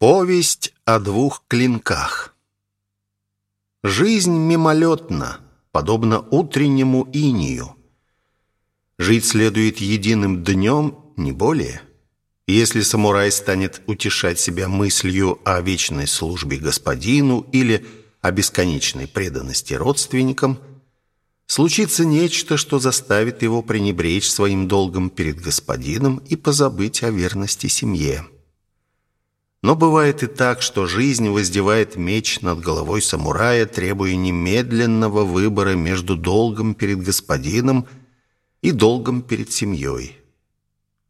Повесть о двух клинках. Жизнь мимолетна, подобно утреннему инию. Жить следует единым днем, не более. Если самурай станет утешать себя мыслью о вечной службе господину или о бесконечной преданности родственникам, случится нечто, что заставит его пренебречь своим долгом перед господином и позабыть о верности семье. Но бывает и так, что жизнь воздевает меч над головой самурая, требуя немедленного выбора между долгом перед господином и долгом перед семьей.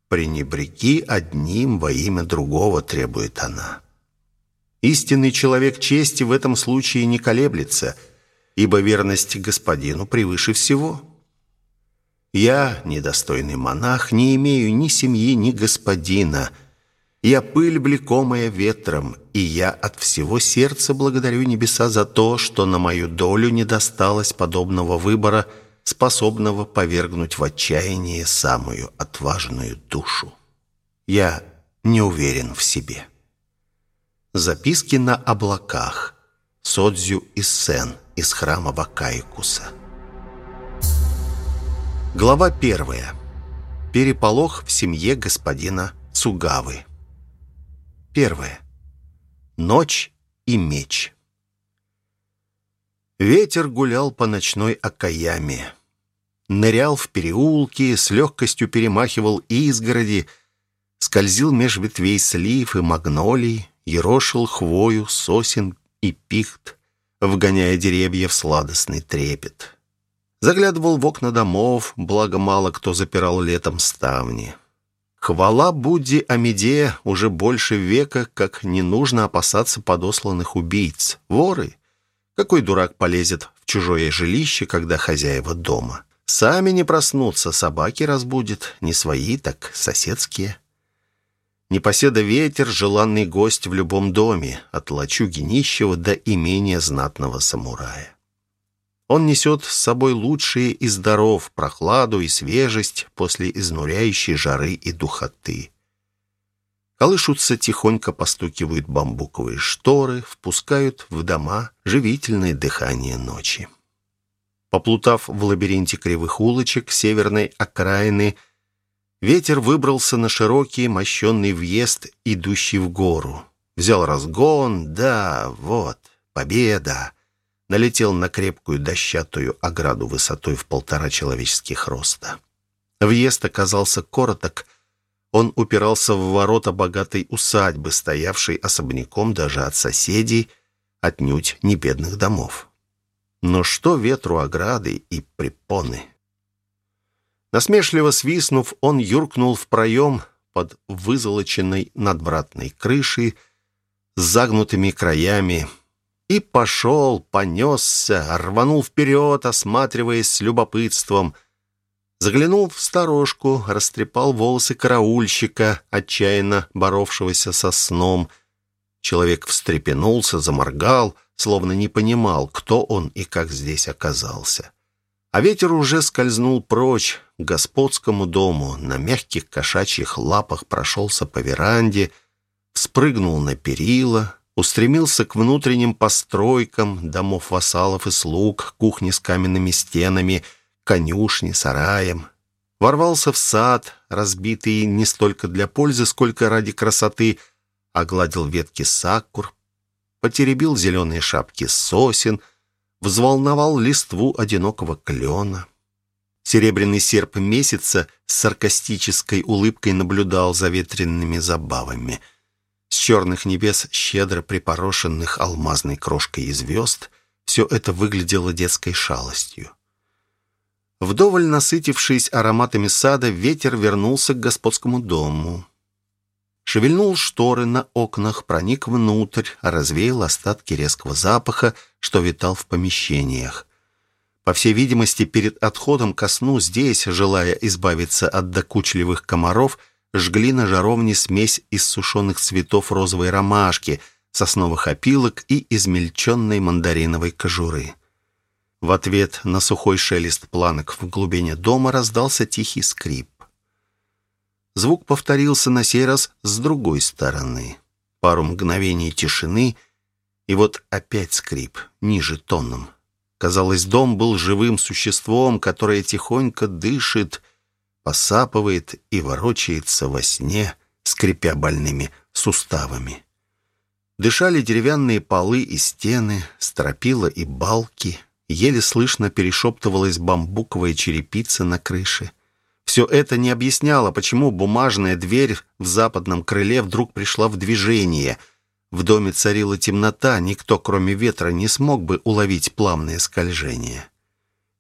«Пренебреги одним во имя другого», — требует она. Истинный человек чести в этом случае не колеблется, ибо верность господину превыше всего. Я, недостойный монах, не имею ни семьи, ни господина — я пыль, блекомая ветром, и я от всего сердца благодарю небеса за то, что на мою долю не досталось подобного выбора, способного повергнуть в отчаяние самую отважную душу. Я не уверен в себе. Записки на облаках. Содзю и Сен из храма Вакаикуса. Глава первая. Переполох в семье господина Цугавы. Первое. Ночь и меч. Ветер гулял по ночной Акаяме. Нырял в переулки, с легкостью перемахивал изгороди, скользил меж ветвей слив и магнолий, ерошил хвою, сосен и пихт, вгоняя деревья в сладостный трепет. Заглядывал в окна домов, благо мало кто запирал летом ставни. Хвала Будде Амиде уже больше века, как не нужно опасаться подосланных убийц. Воры. Какой дурак полезет в чужое жилище, когда хозяева дома? Сами не проснутся, собаки разбудят. Не свои, так соседские. Непоседа ветер, желанный гость в любом доме, от лачуги нищего до имения знатного самурая. Он несет с собой лучшие из даров, прохладу и свежесть после изнуряющей жары и духоты. Колышутся, тихонько постукивают бамбуковые шторы, впускают в дома живительное дыхание ночи. Поплутав в лабиринте кривых улочек северной окраины, ветер выбрался на широкий мощенный въезд, идущий в гору. Взял разгон, да, вот, победа налетел на крепкую дощатую ограду высотой в полтора человеческих роста. Въезд оказался короток, он упирался в ворота богатой усадьбы, стоявшей особняком даже от соседей, отнюдь не бедных домов. Но что ветру ограды и препоны? Насмешливо свистнув, он юркнул в проем под вызолоченной надвратной крышей с загнутыми краями, и пошел, понесся, рванул вперед, осматриваясь с любопытством. Заглянул в сторожку, растрепал волосы караульщика, отчаянно боровшегося со сном. Человек встрепенулся, заморгал, словно не понимал, кто он и как здесь оказался. А ветер уже скользнул прочь к господскому дому, на мягких кошачьих лапах прошелся по веранде, спрыгнул на перила, устремился к внутренним постройкам домов вассалов и слуг, кухни с каменными стенами, конюшни, сараем. Ворвался в сад, разбитый не столько для пользы, сколько ради красоты, огладил ветки сакур, потеребил зеленые шапки сосен, взволновал листву одинокого клена. Серебряный серп месяца с саркастической улыбкой наблюдал за ветренными забавами — с черных небес, щедро припорошенных алмазной крошкой и звезд, все это выглядело детской шалостью. Вдоволь насытившись ароматами сада, ветер вернулся к господскому дому. Шевельнул шторы на окнах, проник внутрь, развеял остатки резкого запаха, что витал в помещениях. По всей видимости, перед отходом ко сну здесь, желая избавиться от докучливых комаров, жгли на жаровне смесь из сушеных цветов розовой ромашки, сосновых опилок и измельченной мандариновой кожуры. В ответ на сухой шелест планок в глубине дома раздался тихий скрип. Звук повторился на сей раз с другой стороны. Пару мгновений тишины, и вот опять скрип, ниже тонном. Казалось, дом был живым существом, которое тихонько дышит, посапывает и ворочается во сне, скрипя больными суставами. Дышали деревянные полы и стены, стропила и балки. Еле слышно перешептывалась бамбуковая черепица на крыше. Все это не объясняло, почему бумажная дверь в западном крыле вдруг пришла в движение. В доме царила темнота, никто, кроме ветра, не смог бы уловить плавное скольжение.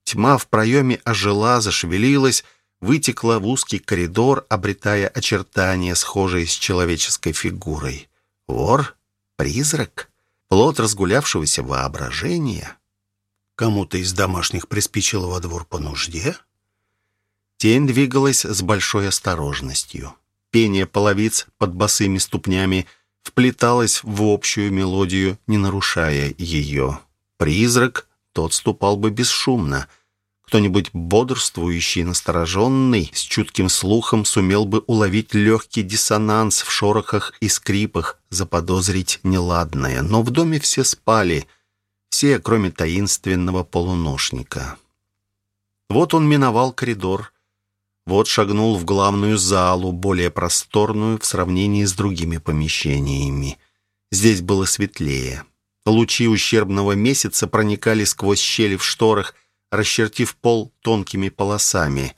Тьма в проеме ожила, зашевелилась, вытекла в узкий коридор, обретая очертания, схожие с человеческой фигурой. Вор? Призрак? Плод разгулявшегося воображения? Кому-то из домашних приспичило во двор по нужде? Тень двигалась с большой осторожностью. Пение половиц под босыми ступнями вплеталось в общую мелодию, не нарушая ее. Призрак, тот ступал бы бесшумно. Кто-нибудь бодрствующий, настороженный, с чутким слухом сумел бы уловить легкий диссонанс в шорохах и скрипах, заподозрить неладное. Но в доме все спали, все, кроме таинственного полуношника. Вот он миновал коридор, вот шагнул в главную залу, более просторную в сравнении с другими помещениями. Здесь было светлее. Лучи ущербного месяца проникали сквозь щели в шторах, расчертив пол тонкими полосами.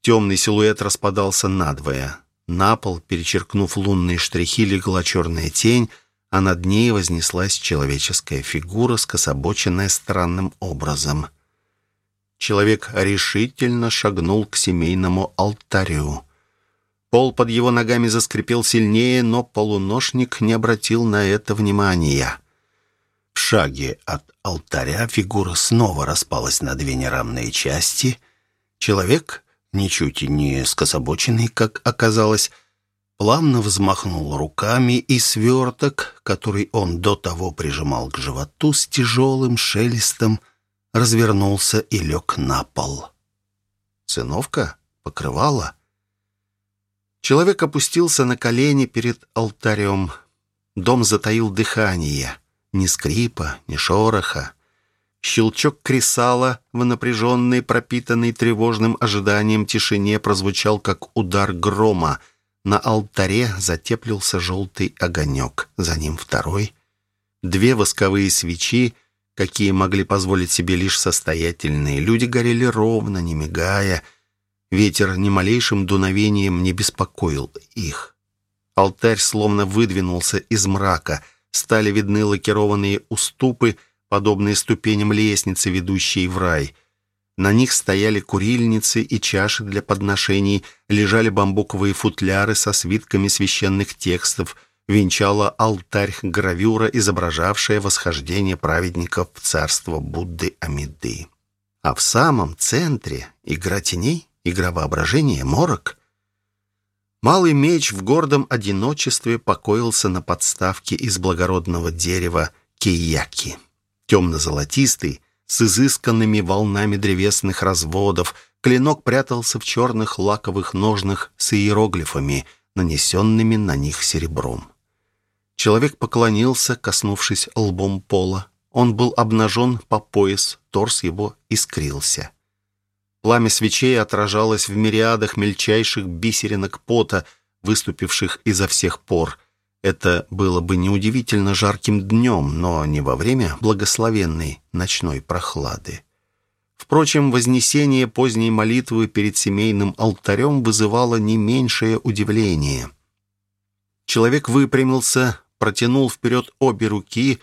Темный силуэт распадался надвое. На пол, перечеркнув лунные штрихи, легла черная тень, а над ней вознеслась человеческая фигура, скособоченная странным образом — человек решительно шагнул к семейному алтарю. Пол под его ногами заскрипел сильнее, но полуношник не обратил на это внимания. Шаге от алтаря фигура снова распалась на две неравные части. Человек, ничуть не скособоченный, как оказалось, плавно взмахнул руками, и сверток, который он до того прижимал к животу, с тяжелым шелестом — развернулся и лег на пол. Сыновка покрывала. Человек опустился на колени перед алтарем. Дом затаил дыхание. Ни скрипа, ни шороха. Щелчок кресала в напряженной, пропитанной тревожным ожиданием тишине прозвучал, как удар грома. На алтаре затеплился желтый огонек. За ним второй. Две восковые свечи какие могли позволить себе лишь состоятельные. Люди горели ровно, не мигая. Ветер ни малейшим дуновением не беспокоил их. Алтарь словно выдвинулся из мрака. Стали видны лакированные уступы, подобные ступеням лестницы, ведущей в рай. На них стояли курильницы и чаши для подношений, лежали бамбуковые футляры со свитками священных текстов — венчала алтарь гравюра, изображавшая восхождение праведников в царство Будды Амиды. А в самом центре игра теней, игра воображения, морок. Малый меч в гордом одиночестве покоился на подставке из благородного дерева кияки. Темно-золотистый, с изысканными волнами древесных разводов, клинок прятался в черных лаковых ножнах с иероглифами, нанесенными на них серебром. Человек поклонился, коснувшись лбом пола. Он был обнажен по пояс, торс его искрился. Пламя свечей отражалось в мириадах мельчайших бисеринок пота, выступивших изо всех пор. Это было бы неудивительно жарким днем, но не во время благословенной ночной прохлады. Впрочем, вознесение поздней молитвы перед семейным алтарем вызывало не меньшее удивление. Человек выпрямился, протянул вперед обе руки,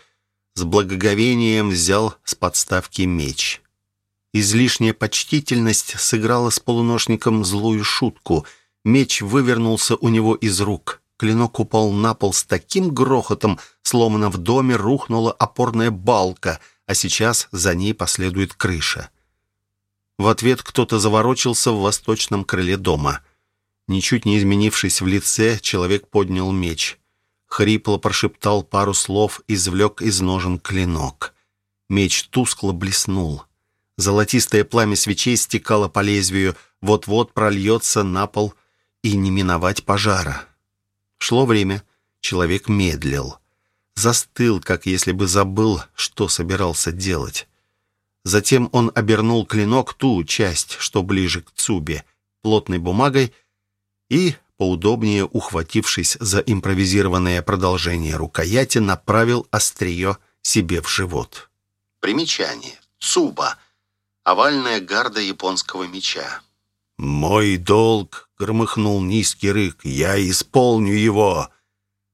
с благоговением взял с подставки меч. Излишняя почтительность сыграла с полуношником злую шутку. Меч вывернулся у него из рук. Клинок упал на пол с таким грохотом, словно в доме рухнула опорная балка, а сейчас за ней последует крыша. В ответ кто-то заворочился в восточном крыле дома. Ничуть не изменившись в лице, человек поднял меч хрипло прошептал пару слов, извлек из ножен клинок. Меч тускло блеснул. Золотистое пламя свечей стекало по лезвию, вот-вот прольется на пол и не миновать пожара. Шло время. человек медлил. Застыл, как если бы забыл, что собирался делать. Затем он обернул клинок ту часть, что ближе к Цубе, плотной бумагой и, поудобнее ухватившись за импровизированное продолжение рукояти, направил острие себе в живот. Примечание. Цуба. Овальная гарда японского меча. «Мой долг!» — громыхнул низкий рык. «Я исполню его!»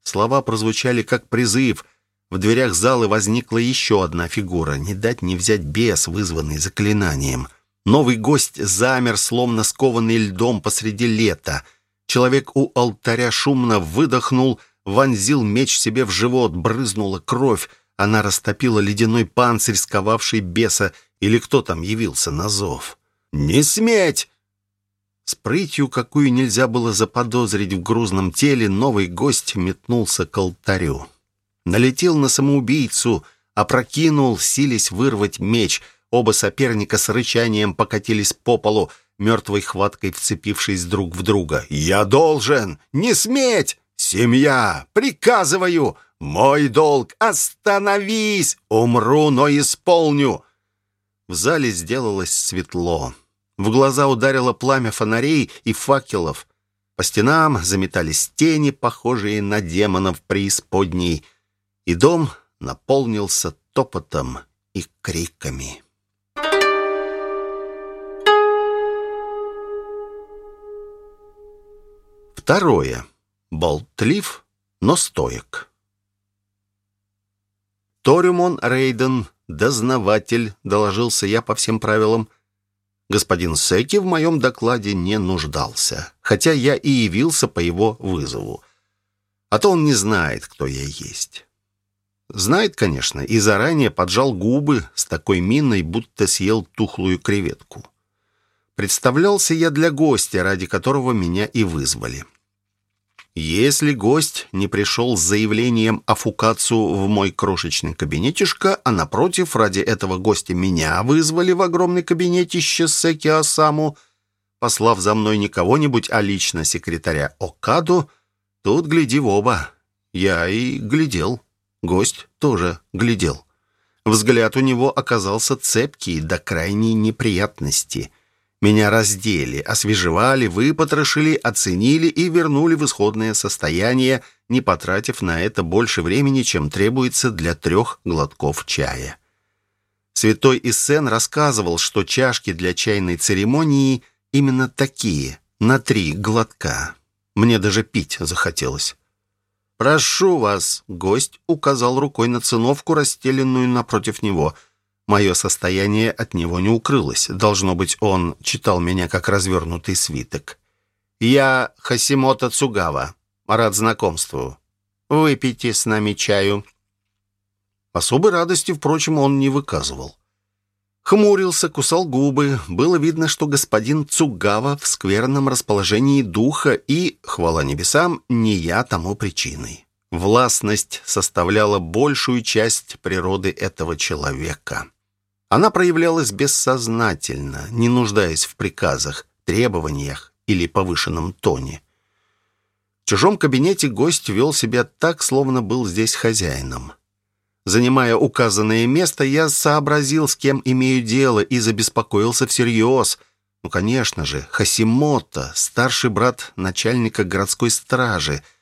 Слова прозвучали как призыв. В дверях зала возникла еще одна фигура. Не дать не взять бес, вызванный заклинанием. Новый гость замер, словно скованный льдом посреди лета. Человек у алтаря шумно выдохнул, вонзил меч себе в живот, брызнула кровь. Она растопила ледяной панцирь, сковавший беса, или кто там явился на зов. «Не сметь!» С прытью, какую нельзя было заподозрить в грузном теле, новый гость метнулся к алтарю. Налетел на самоубийцу, опрокинул, сились вырвать меч. Оба соперника с рычанием покатились по полу, мертвой хваткой вцепившись друг в друга. «Я должен! Не сметь! Семья! Приказываю! Мой долг! Остановись! Умру, но исполню!» В зале сделалось светло. В глаза ударило пламя фонарей и факелов. По стенам заметались тени, похожие на демонов преисподней, и дом наполнился топотом и криками. Второе. Болтлив, но стоек. Торимон Рейден, дознаватель, доложился я по всем правилам, Господин Секи в моем докладе не нуждался, хотя я и явился по его вызову. А то он не знает, кто я есть. Знает, конечно, и заранее поджал губы с такой миной, будто съел тухлую креветку. Представлялся я для гостя, ради которого меня и вызвали. Если гость не пришел с заявлением о фукацию в мой крошечный кабинетишко, а напротив, ради этого гостя меня вызвали в огромный кабинетище Секи Осаму, послав за мной не кого-нибудь, а лично секретаря Окаду, тут гляди в оба. Я и глядел. Гость тоже глядел. Взгляд у него оказался цепкий до крайней неприятности. Меня раздели, освежевали, выпотрошили, оценили и вернули в исходное состояние, не потратив на это больше времени, чем требуется для трех глотков чая. Святой Иссен рассказывал, что чашки для чайной церемонии именно такие, на три глотка. Мне даже пить захотелось. «Прошу вас», — гость указал рукой на циновку, расстеленную напротив него — Мое состояние от него не укрылось. Должно быть, он читал меня как развернутый свиток. «Я Хасимото Цугава. Рад знакомству. Выпейте с нами чаю». Особой радости, впрочем, он не выказывал. Хмурился, кусал губы. Было видно, что господин Цугава в скверном расположении духа и, хвала небесам, не я тому причиной. Властность составляла большую часть природы этого человека. Она проявлялась бессознательно, не нуждаясь в приказах, требованиях или повышенном тоне. В чужом кабинете гость вел себя так, словно был здесь хозяином. Занимая указанное место, я сообразил, с кем имею дело, и забеспокоился всерьез. Ну, конечно же, Хасимото, старший брат начальника городской стражи —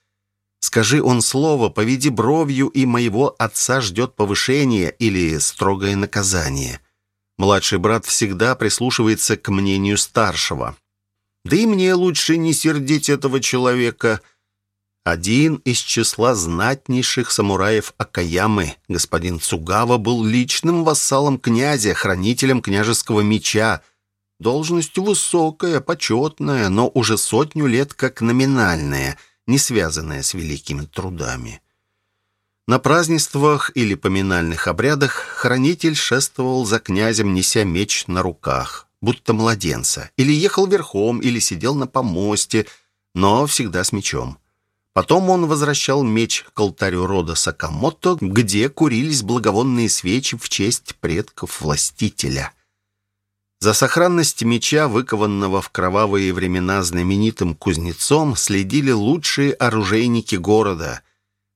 Скажи он слово, поведи бровью, и моего отца ждет повышение или строгое наказание. Младший брат всегда прислушивается к мнению старшего. Да и мне лучше не сердить этого человека. Один из числа знатнейших самураев Акаямы, господин Цугава, был личным вассалом князя, хранителем княжеского меча. Должность высокая, почетная, но уже сотню лет как номинальная — не связанная с великими трудами. На празднествах или поминальных обрядах хранитель шествовал за князем, неся меч на руках, будто младенца, или ехал верхом, или сидел на помосте, но всегда с мечом. Потом он возвращал меч к алтарю рода Сакамото, где курились благовонные свечи в честь предков властителя. За сохранность меча, выкованного в кровавые времена знаменитым кузнецом, следили лучшие оружейники города.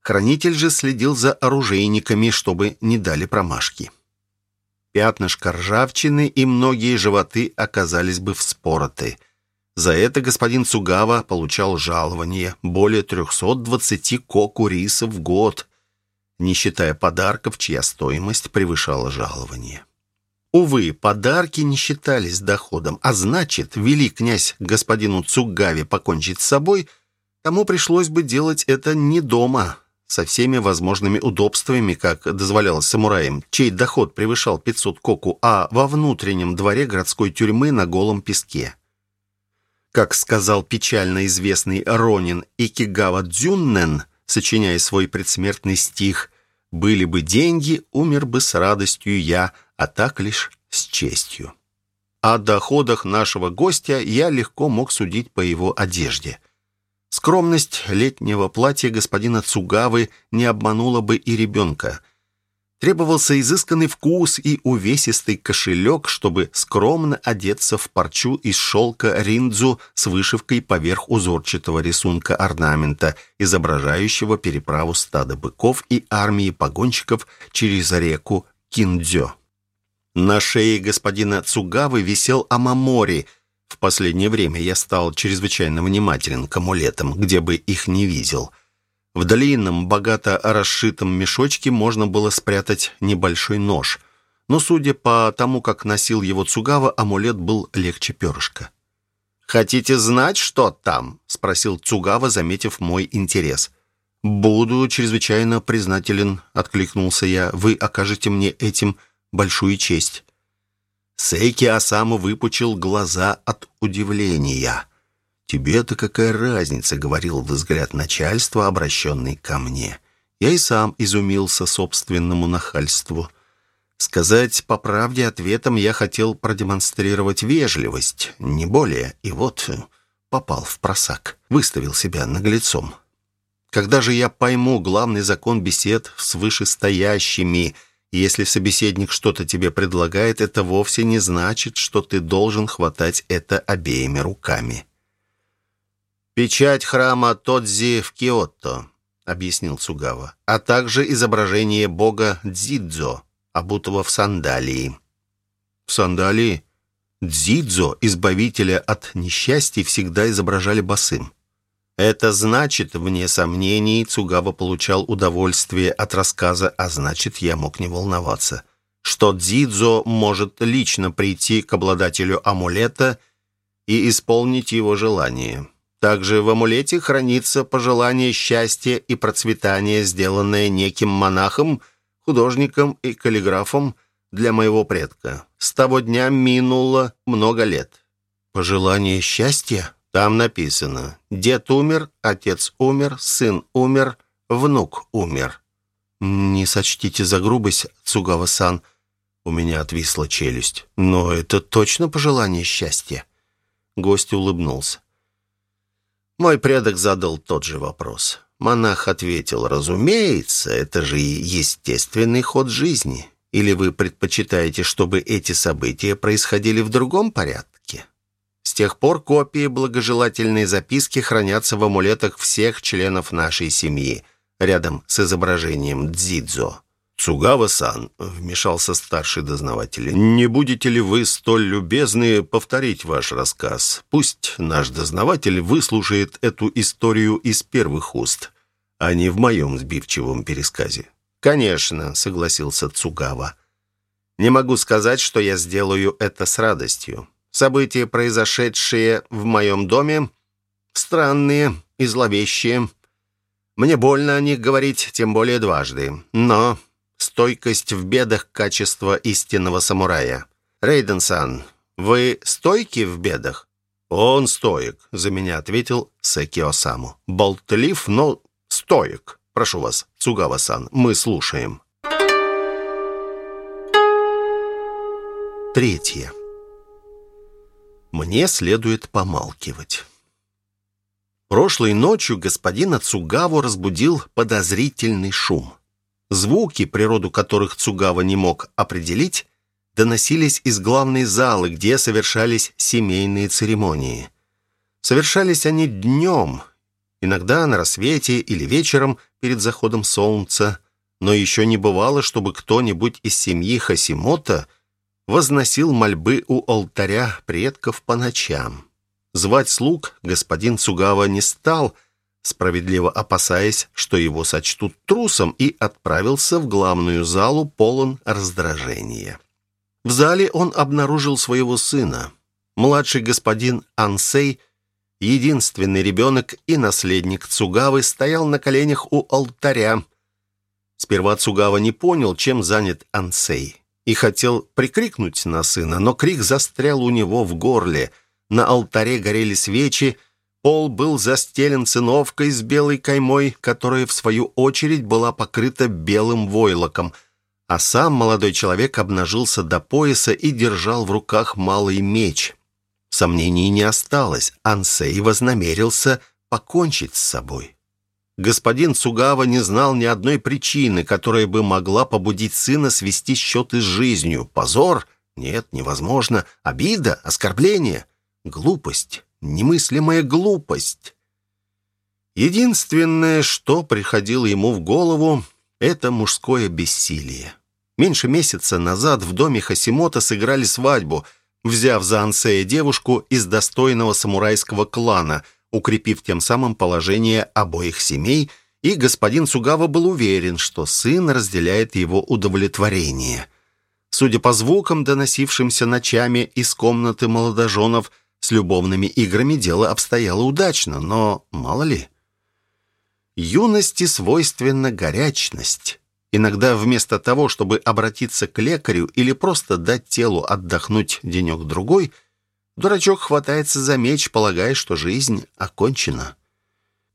Хранитель же следил за оружейниками, чтобы не дали промашки. Пятнышко ржавчины и многие животы оказались бы вспороты. За это господин Цугава получал жалование более 320 коку риса в год, не считая подарков, чья стоимость превышала жалование. Увы, подарки не считались доходом, а значит, вели князь господину Цугаве покончить с собой, тому пришлось бы делать это не дома, со всеми возможными удобствами, как дозволялось самураям, чей доход превышал 500 коку, а во внутреннем дворе городской тюрьмы на голом песке. Как сказал печально известный Ронин Икигава Дзюннен, сочиняя свой предсмертный стих «Были бы деньги, умер бы с радостью я, а так лишь с честью». О доходах нашего гостя я легко мог судить по его одежде – Скромность летнего платья господина Цугавы не обманула бы и ребенка. Требовался изысканный вкус и увесистый кошелек, чтобы скромно одеться в парчу из шелка риндзу с вышивкой поверх узорчатого рисунка орнамента, изображающего переправу стада быков и армии погонщиков через реку Киндзё. На шее господина Цугавы висел амамори – в последнее время я стал чрезвычайно внимателен к амулетам, где бы их не видел. В длинном, богато расшитом мешочке можно было спрятать небольшой нож. Но, судя по тому, как носил его Цугава, амулет был легче перышка. «Хотите знать, что там?» — спросил Цугава, заметив мой интерес. «Буду чрезвычайно признателен», — откликнулся я. «Вы окажете мне этим большую честь». Сейки Осаму выпучил глаза от удивления. «Тебе-то какая разница?» — говорил взгляд начальства, обращенный ко мне. Я и сам изумился собственному нахальству. Сказать по правде ответом я хотел продемонстрировать вежливость, не более, и вот попал в просак, выставил себя наглецом. Когда же я пойму главный закон бесед с вышестоящими — если собеседник что-то тебе предлагает, это вовсе не значит, что ты должен хватать это обеими руками. «Печать храма Тодзи в Киотто», — объяснил Цугава, «а также изображение бога Дзидзо, обутого в сандалии». «В сандалии?» Дзидзо, избавителя от несчастья, всегда изображали босым. Это значит, вне сомнений, Цугава получал удовольствие от рассказа, а значит, я мог не волноваться, что Дзидзо может лично прийти к обладателю амулета и исполнить его желание. Также в амулете хранится пожелание счастья и процветания, сделанное неким монахом, художником и каллиграфом для моего предка. С того дня минуло много лет. «Пожелание счастья?» Там написано «Дед умер, отец умер, сын умер, внук умер». «Не сочтите за грубость, Цугава-сан». У меня отвисла челюсть. «Но это точно пожелание счастья?» Гость улыбнулся. Мой предок задал тот же вопрос. Монах ответил, «Разумеется, это же естественный ход жизни. Или вы предпочитаете, чтобы эти события происходили в другом порядке?» С тех пор копии благожелательной записки хранятся в амулетах всех членов нашей семьи, рядом с изображением Дзидзо. «Цугава-сан», — вмешался старший дознаватель, — «не будете ли вы столь любезны повторить ваш рассказ? Пусть наш дознаватель выслушает эту историю из первых уст, а не в моем сбивчивом пересказе». «Конечно», — согласился Цугава. «Не могу сказать, что я сделаю это с радостью. События, произошедшие в моем доме, странные и зловещие. Мне больно о них говорить, тем более дважды. Но стойкость в бедах – качество истинного самурая. Рейден-сан, вы стойки в бедах? Он стоек, за меня ответил Секио Саму. Болтлив, но стоек. Прошу вас, Цугава-сан, мы слушаем. Третье. Мне следует помалкивать. Прошлой ночью господина Цугаву разбудил подозрительный шум. Звуки, природу которых Цугава не мог определить, доносились из главной залы, где совершались семейные церемонии. Совершались они днем, иногда на рассвете или вечером перед заходом солнца, но еще не бывало, чтобы кто-нибудь из семьи Хасимота возносил мольбы у алтаря предков по ночам. Звать слуг господин Цугава не стал, справедливо опасаясь, что его сочтут трусом, и отправился в главную залу полон раздражения. В зале он обнаружил своего сына. Младший господин Ансей, единственный ребенок и наследник Цугавы, стоял на коленях у алтаря. Сперва Цугава не понял, чем занят Ансей, и хотел прикрикнуть на сына, но крик застрял у него в горле. На алтаре горели свечи, пол был застелен циновкой с белой каймой, которая, в свою очередь, была покрыта белым войлоком — а сам молодой человек обнажился до пояса и держал в руках малый меч. Сомнений не осталось, Ансей вознамерился покончить с собой. Господин Сугава не знал ни одной причины, которая бы могла побудить сына свести счеты с жизнью. Позор? Нет, невозможно. Обида? Оскорбление? Глупость. Немыслимая глупость. Единственное, что приходило ему в голову, это мужское бессилие. Меньше месяца назад в доме Хасимота сыграли свадьбу, взяв за Ансея девушку из достойного самурайского клана, укрепив тем самым положение обоих семей, и господин Сугава был уверен, что сын разделяет его удовлетворение. Судя по звукам, доносившимся ночами из комнаты молодоженов, с любовными играми дело обстояло удачно, но мало ли. Юности свойственна горячность. Иногда вместо того, чтобы обратиться к лекарю или просто дать телу отдохнуть денек-другой, дурачок хватается за меч, полагая, что жизнь окончена.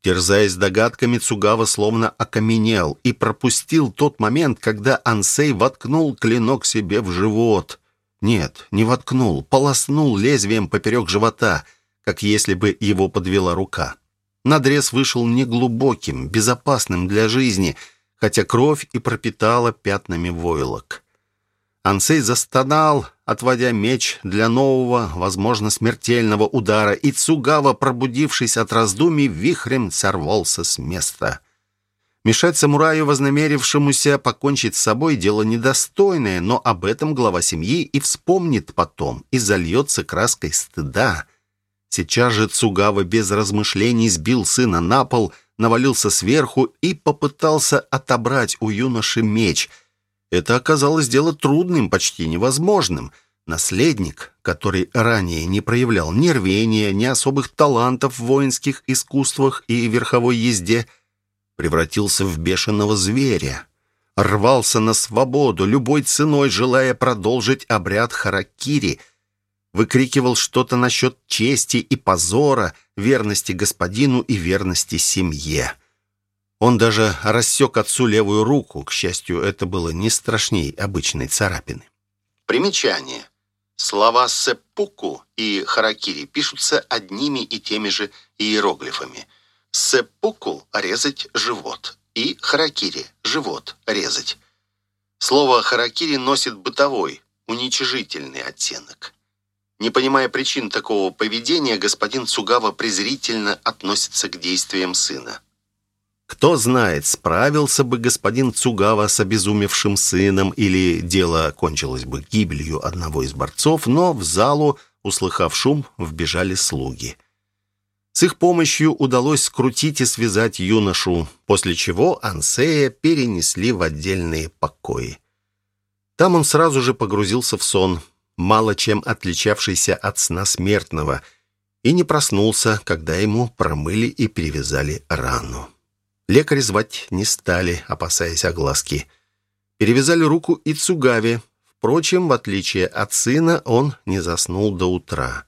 Терзаясь догадками, Цугава словно окаменел и пропустил тот момент, когда Ансей воткнул клинок себе в живот. Нет, не воткнул, полоснул лезвием поперек живота, как если бы его подвела рука. Надрез вышел неглубоким, безопасным для жизни — хотя кровь и пропитала пятнами войлок. Ансей застонал, отводя меч для нового, возможно, смертельного удара, и Цугава, пробудившись от раздумий, вихрем сорвался с места. Мешать самураю, вознамерившемуся покончить с собой, дело недостойное, но об этом глава семьи и вспомнит потом, и зальется краской стыда. Сейчас же Цугава без размышлений сбил сына на пол — навалился сверху и попытался отобрать у юноши меч. Это оказалось дело трудным, почти невозможным. Наследник, который ранее не проявлял ни рвения, ни особых талантов в воинских искусствах и верховой езде, превратился в бешеного зверя. Рвался на свободу, любой ценой желая продолжить обряд харакири — выкрикивал что-то насчет чести и позора, верности господину и верности семье. Он даже рассек отцу левую руку. К счастью, это было не страшней обычной царапины. Примечание. Слова «сеппуку» и «харакири» пишутся одними и теми же иероглифами. «Сеппуку» — резать живот, и «харакири» — живот, резать. Слово «харакири» носит бытовой, уничижительный оттенок. Не понимая причин такого поведения, господин Цугава презрительно относится к действиям сына. Кто знает, справился бы господин Цугава с обезумевшим сыном или дело кончилось бы гибелью одного из борцов, но в залу, услыхав шум, вбежали слуги. С их помощью удалось скрутить и связать юношу, после чего Ансея перенесли в отдельные покои. Там он сразу же погрузился в сон – мало чем отличавшийся от сна смертного, и не проснулся, когда ему промыли и перевязали рану. Лекарь звать не стали, опасаясь огласки. Перевязали руку и Цугаве. Впрочем, в отличие от сына, он не заснул до утра.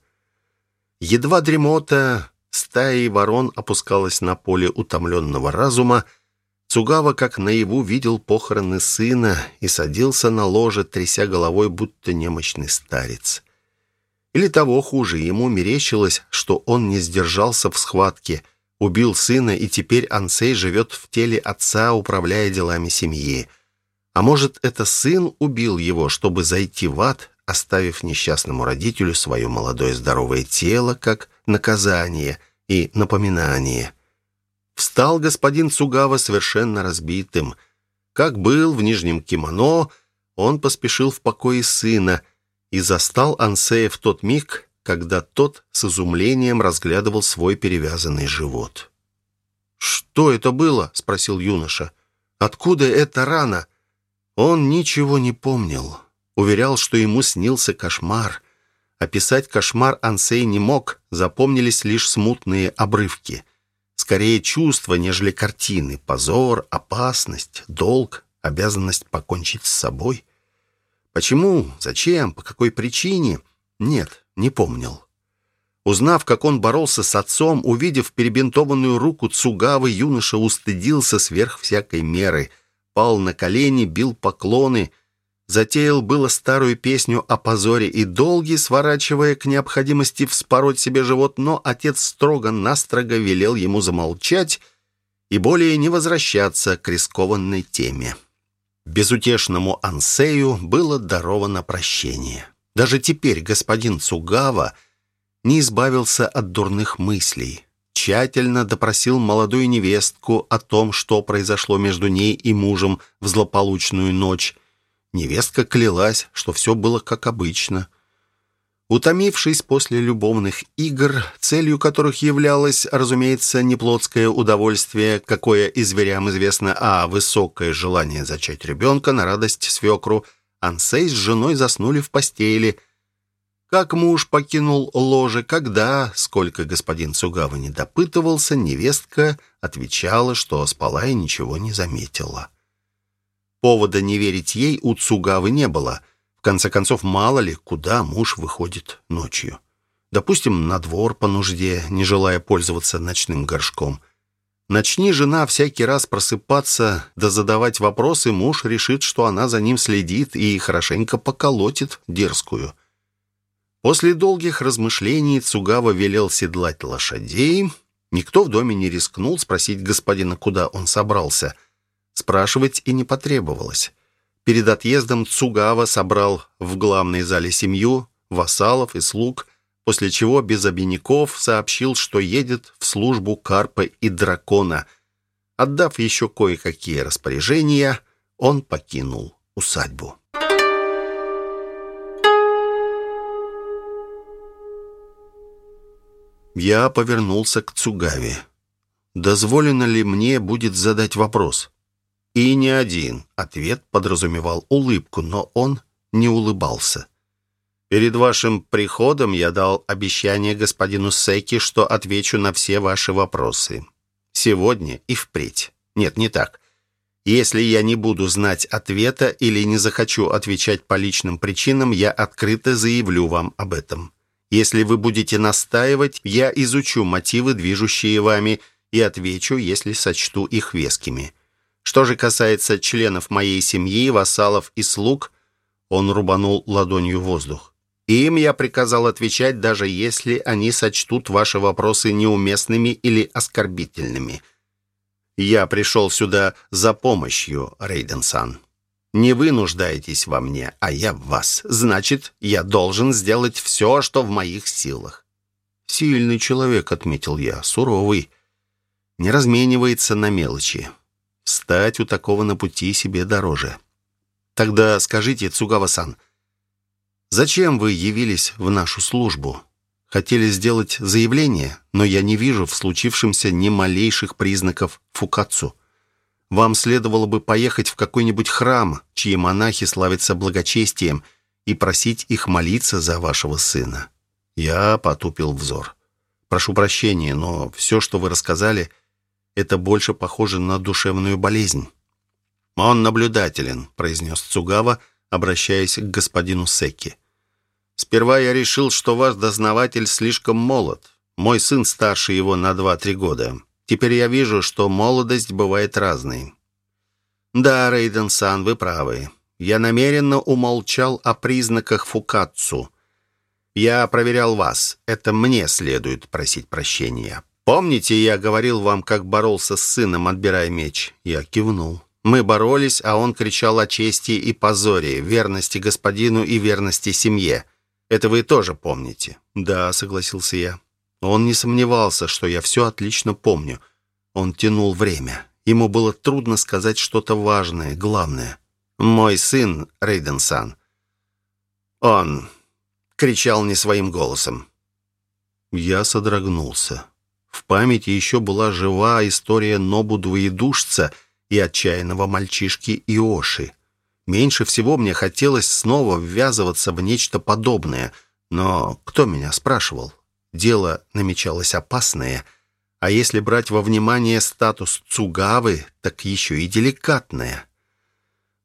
Едва дремота стаи ворон опускалась на поле утомленного разума, Цугава как наяву видел похороны сына и садился на ложе, тряся головой, будто немощный старец. Или того хуже, ему мерещилось, что он не сдержался в схватке, убил сына, и теперь Ансей живет в теле отца, управляя делами семьи. А может, это сын убил его, чтобы зайти в ад, оставив несчастному родителю свое молодое здоровое тело как наказание и напоминание. Встал господин Цугава совершенно разбитым. Как был в нижнем кимоно, он поспешил в покое сына и застал Ансея в тот миг, когда тот с изумлением разглядывал свой перевязанный живот. «Что это было?» — спросил юноша. «Откуда эта рана?» Он ничего не помнил. Уверял, что ему снился кошмар. Описать кошмар Ансей не мог, запомнились лишь смутные обрывки. Скорее чувства, нежели картины. Позор, опасность, долг, обязанность покончить с собой. Почему, зачем, по какой причине? Нет, не помнил. Узнав, как он боролся с отцом, увидев перебинтованную руку Цугавы, юноша устыдился сверх всякой меры, пал на колени, бил поклоны — Затеял было старую песню о позоре и долге, сворачивая к необходимости вспороть себе живот, но отец строго-настрого велел ему замолчать и более не возвращаться к рискованной теме. Безутешному Ансею было даровано прощение. Даже теперь господин Цугава не избавился от дурных мыслей. Тщательно допросил молодую невестку о том, что произошло между ней и мужем в злополучную ночь, Невестка клялась, что все было как обычно. Утомившись после любовных игр, целью которых являлось, разумеется, не плотское удовольствие, какое и зверям известно, а высокое желание зачать ребенка на радость свекру, Ансей с женой заснули в постели. Как муж покинул ложе, когда, сколько господин Цугава не допытывался, невестка отвечала, что спала и ничего не заметила. Повода не верить ей у Цугавы не было. В конце концов, мало ли, куда муж выходит ночью. Допустим, на двор по нужде, не желая пользоваться ночным горшком. Начни жена всякий раз просыпаться да задавать вопросы, муж решит, что она за ним следит и хорошенько поколотит дерзкую. После долгих размышлений Цугава велел седлать лошадей. Никто в доме не рискнул спросить господина, куда он собрался – Спрашивать и не потребовалось. Перед отъездом Цугава собрал в главной зале семью, вассалов и слуг, после чего без обиняков сообщил, что едет в службу Карпа и Дракона. Отдав еще кое-какие распоряжения, он покинул усадьбу. Я повернулся к Цугаве. «Дозволено ли мне будет задать вопрос?» И не один. Ответ подразумевал улыбку, но он не улыбался. «Перед вашим приходом я дал обещание господину Секи, что отвечу на все ваши вопросы. Сегодня и впредь. Нет, не так. Если я не буду знать ответа или не захочу отвечать по личным причинам, я открыто заявлю вам об этом. Если вы будете настаивать, я изучу мотивы, движущие вами, и отвечу, если сочту их вескими. Что же касается членов моей семьи, вассалов и слуг, он рубанул ладонью воздух. Им я приказал отвечать, даже если они сочтут ваши вопросы неуместными или оскорбительными. Я пришел сюда за помощью, Рейденсан. Не вы нуждаетесь во мне, а я в вас. Значит, я должен сделать все, что в моих силах. Сильный человек, отметил я, суровый. Не разменивается на мелочи. Стать у такого на пути себе дороже. Тогда скажите, Цугава-сан, зачем вы явились в нашу службу? Хотели сделать заявление, но я не вижу в случившемся ни малейших признаков фукацу. Вам следовало бы поехать в какой-нибудь храм, чьи монахи славятся благочестием, и просить их молиться за вашего сына. Я потупил взор. Прошу прощения, но все, что вы рассказали, — это больше похоже на душевную болезнь. «Он наблюдателен», — произнес Цугава, обращаясь к господину Секи. «Сперва я решил, что ваш дознаватель слишком молод. Мой сын старше его на два-три года. Теперь я вижу, что молодость бывает разной». «Да, Рейден-сан, вы правы. Я намеренно умолчал о признаках фукацу. Я проверял вас. Это мне следует просить прощения. Помните, я говорил вам, как боролся с сыном, отбирая меч? Я кивнул. Мы боролись, а он кричал о чести и позоре, верности господину и верности семье. Это вы тоже помните? Да, согласился я. Он не сомневался, что я все отлично помню. Он тянул время. Ему было трудно сказать что-то важное, главное. «Мой сын, Рейден-сан». Он кричал не своим голосом. Я содрогнулся. В памяти еще была жива история Нобу Двоедушца и отчаянного мальчишки Иоши. Меньше всего мне хотелось снова ввязываться в нечто подобное. Но кто меня спрашивал? Дело намечалось опасное. А если брать во внимание статус Цугавы, так еще и деликатное.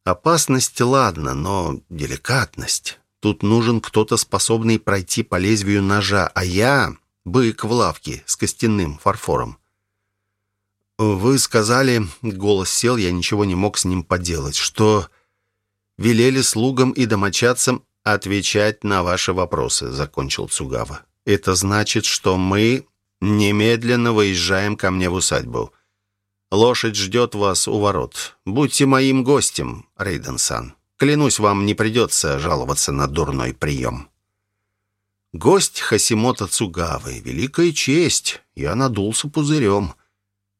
Опасность, ладно, но деликатность. Тут нужен кто-то, способный пройти по лезвию ножа, а я — бык в лавке с костяным фарфором. «Вы сказали...» — голос сел, я ничего не мог с ним поделать, что велели слугам и домочадцам отвечать на ваши вопросы», — закончил Цугава. «Это значит, что мы немедленно выезжаем ко мне в усадьбу. Лошадь ждет вас у ворот. Будьте моим гостем, Рейден-сан. Клянусь, вам не придется жаловаться на дурной прием». Гость Хасимота Цугавы. Великая честь. Я надулся пузырем.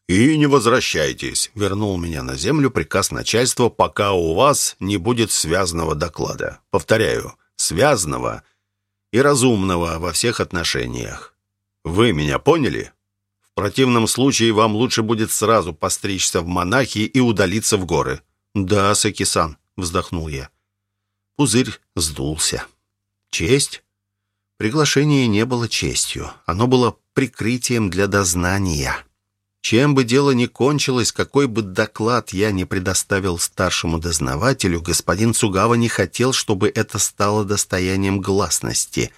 «И не возвращайтесь», — вернул меня на землю приказ начальства, пока у вас не будет связанного доклада. Повторяю, связанного и разумного во всех отношениях. Вы меня поняли? В противном случае вам лучше будет сразу постричься в монахи и удалиться в горы. «Да, Сакисан», — вздохнул я. Пузырь сдулся. «Честь?» Приглашение не было честью. Оно было прикрытием для дознания. Чем бы дело ни кончилось, какой бы доклад я не предоставил старшему дознавателю, господин Цугава не хотел, чтобы это стало достоянием гласности.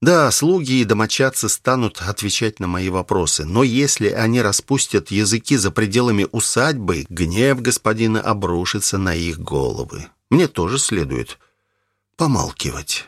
Да, слуги и домочадцы станут отвечать на мои вопросы, но если они распустят языки за пределами усадьбы, гнев господина обрушится на их головы. Мне тоже следует помалкивать».